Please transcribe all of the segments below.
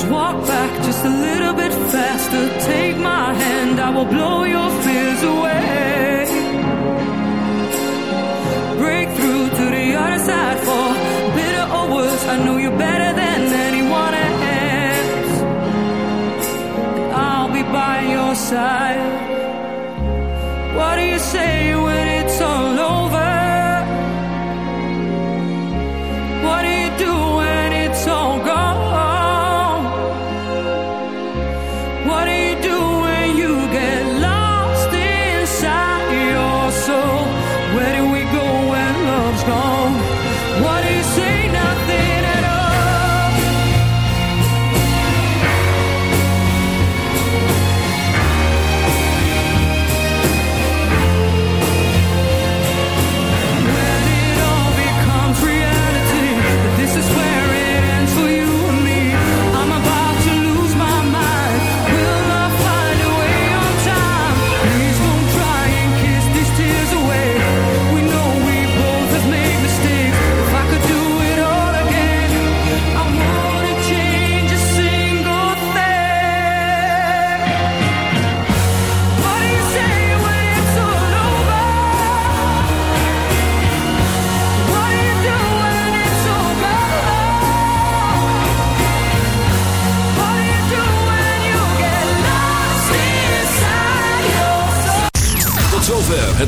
Just walk back just a little bit faster. Take my hand, I will blow your fears away. Break through to the other side for bitter or worse. I know you better than anyone else. I'll be by your side.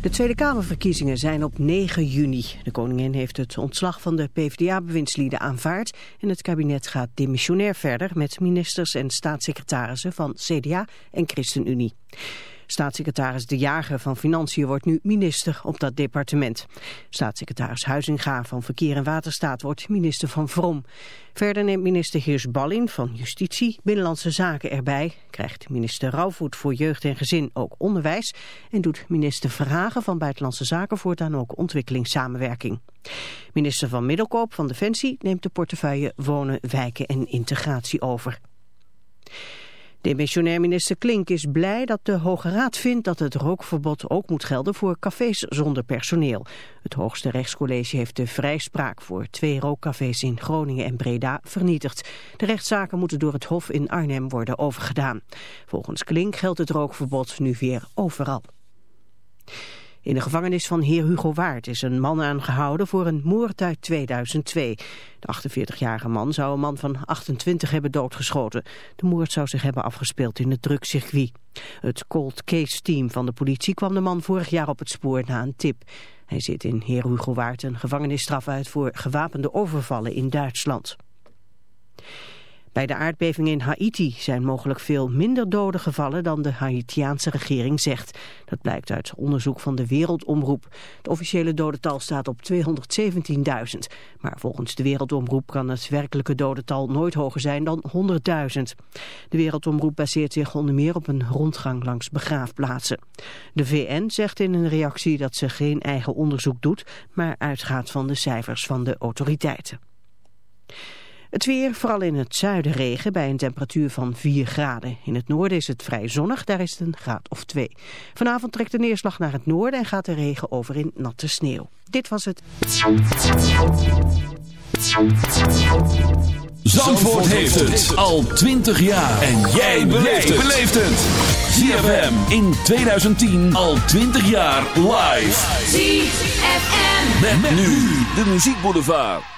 De Tweede Kamerverkiezingen zijn op 9 juni. De koningin heeft het ontslag van de PvdA-bewindslieden aanvaard... en het kabinet gaat demissionair verder met ministers en staatssecretarissen van CDA en ChristenUnie. Staatssecretaris De Jager van Financiën wordt nu minister op dat departement. Staatssecretaris Huizinga van Verkeer en Waterstaat wordt minister van Vrom. Verder neemt minister Heers Ballin van Justitie Binnenlandse Zaken erbij. Krijgt minister Rauwvoet voor Jeugd en Gezin ook onderwijs. En doet minister Verhagen van Buitenlandse Zaken voortaan ook ontwikkelingssamenwerking. Minister van Middelkoop van Defensie neemt de portefeuille Wonen, Wijken en Integratie over. Demissionair minister Klink is blij dat de Hoge Raad vindt dat het rookverbod ook moet gelden voor cafés zonder personeel. Het hoogste rechtscollege heeft de vrijspraak voor twee rookcafés in Groningen en Breda vernietigd. De rechtszaken moeten door het Hof in Arnhem worden overgedaan. Volgens Klink geldt het rookverbod nu weer overal. In de gevangenis van heer Hugo Waard is een man aangehouden voor een moord uit 2002. De 48-jarige man zou een man van 28 hebben doodgeschoten. De moord zou zich hebben afgespeeld in het drugscircuit. Het cold case team van de politie kwam de man vorig jaar op het spoor na een tip. Hij zit in heer Hugo Waard een gevangenisstraf uit voor gewapende overvallen in Duitsland. Bij de aardbeving in Haiti zijn mogelijk veel minder doden gevallen dan de Haitiaanse regering zegt. Dat blijkt uit onderzoek van de Wereldomroep. Het officiële dodental staat op 217.000. Maar volgens de Wereldomroep kan het werkelijke dodental nooit hoger zijn dan 100.000. De Wereldomroep baseert zich onder meer op een rondgang langs begraafplaatsen. De VN zegt in een reactie dat ze geen eigen onderzoek doet, maar uitgaat van de cijfers van de autoriteiten. Het weer, vooral in het zuiden regen bij een temperatuur van 4 graden. In het noorden is het vrij zonnig, daar is het een graad of 2. Vanavond trekt de neerslag naar het noorden en gaat de regen over in natte sneeuw. Dit was het. Zandvoort heeft het al 20 jaar. En jij beleeft het. ZFM in 2010 al 20 jaar live. ZFM. Met, nu de muziekboulevard.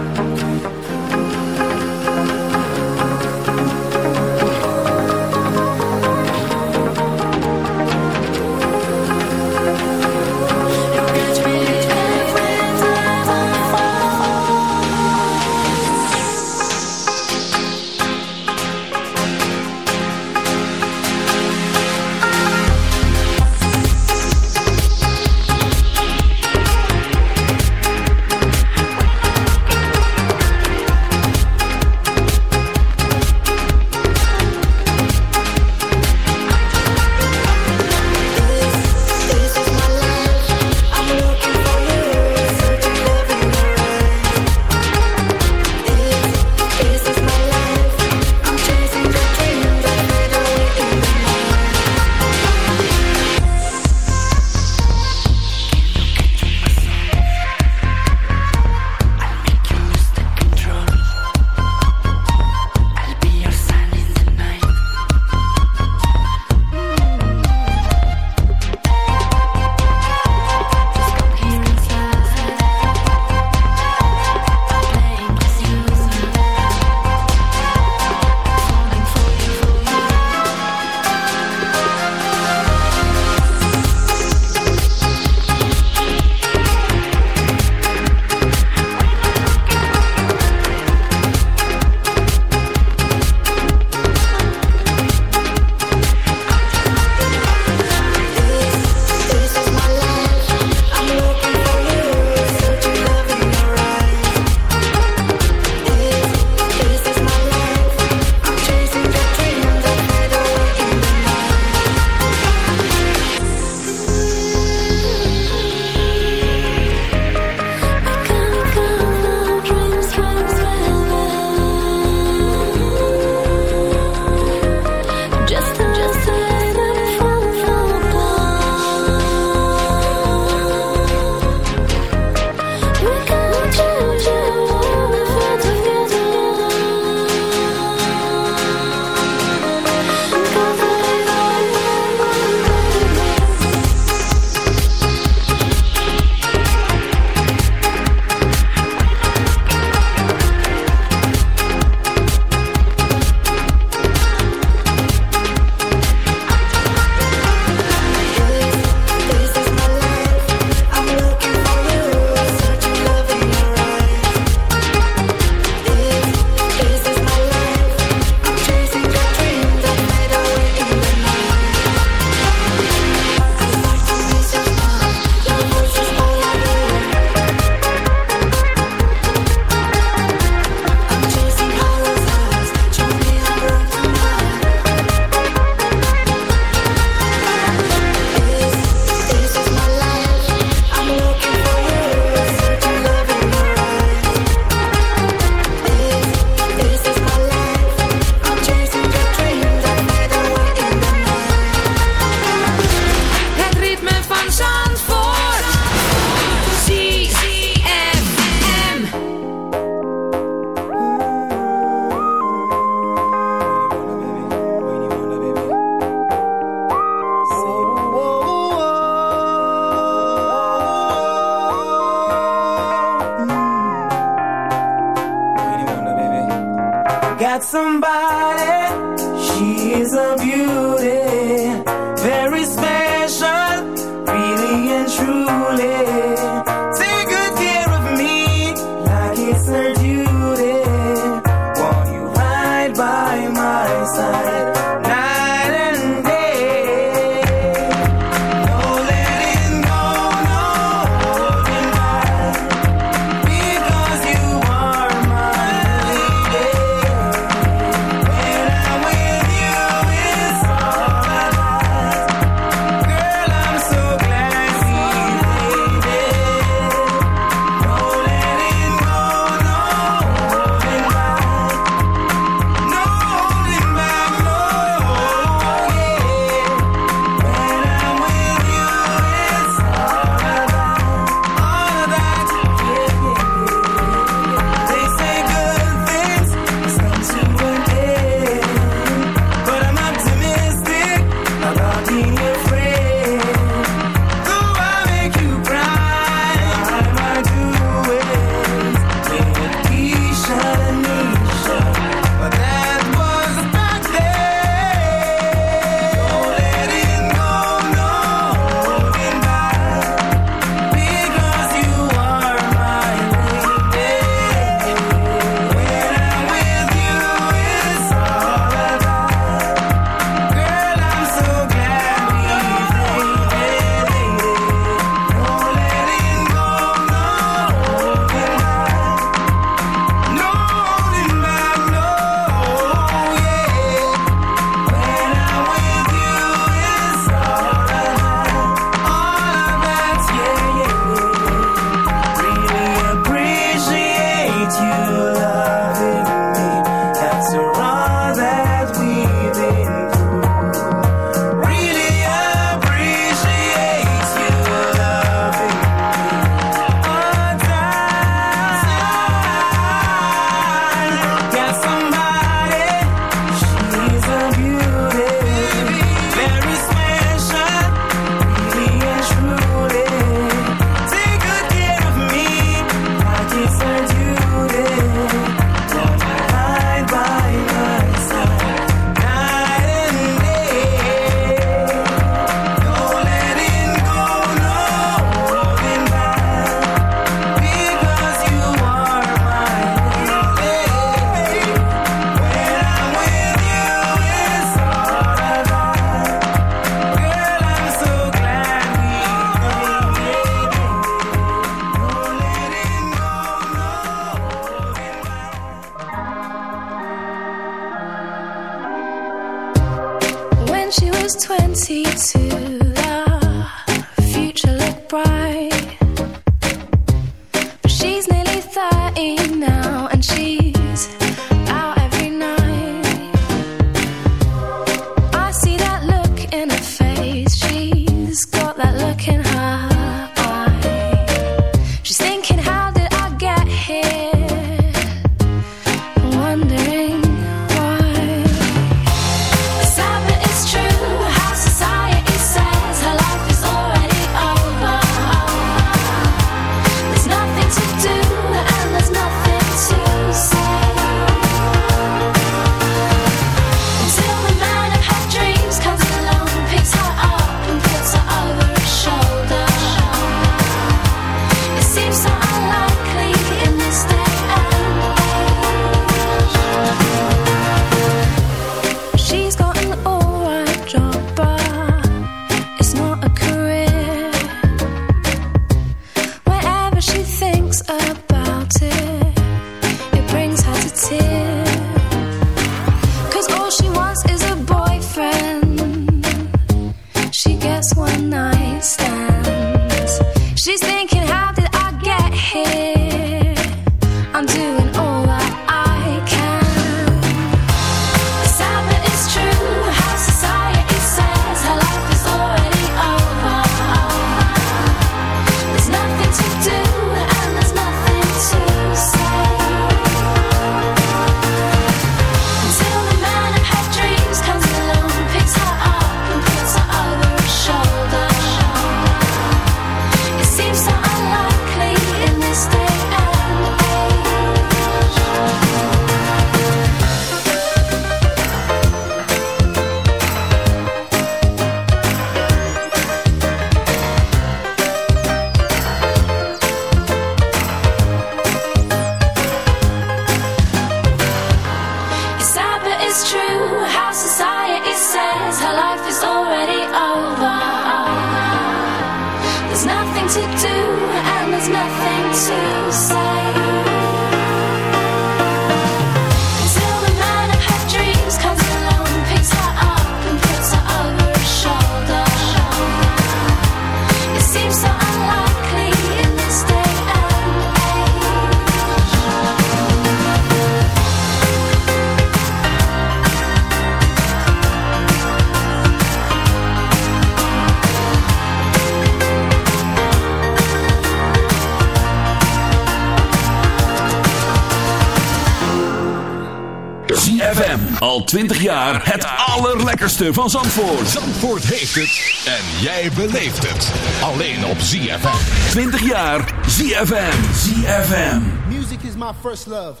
20 jaar het allerlekkerste van Zandvoort. Zandvoort heeft het en jij beleeft het. Alleen op ZFM. 20 jaar ZFM. ZFM. Music is my first love,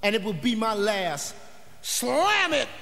and it will be my last. Slam it!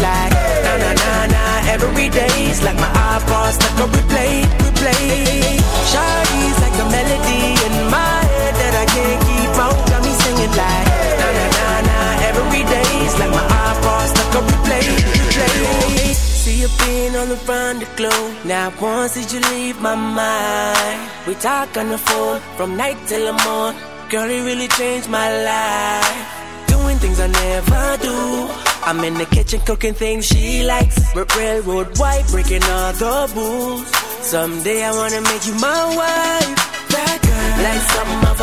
like na na na na every day's like my iPod stuck on replay, replay. Shawty's like a melody in my head that I can't keep out. Got me singing like na na na na every day's like my iPod stuck on replay, replay. See you being on the front of glow. Now once did you leave my mind? We talk on the phone from night till the morning. Girl, it really changed my life. Doing things I never do. I'm in the kitchen cooking things she likes. R- railroad white, breaking all the rules. Someday I wanna make you my wife. That girl, like something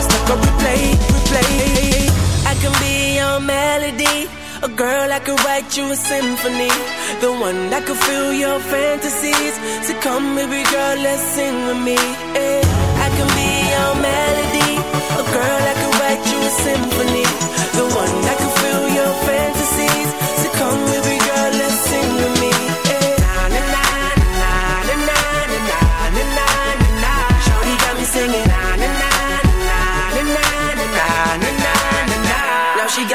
iPod stuck on replay, replay. I can be your melody. A girl I could write you a symphony. The one that could fill your fantasies. So come, baby girl, let's sing with me. eh. I can be your melody. A girl that could write you a symphony. The one that could fill your fantasies.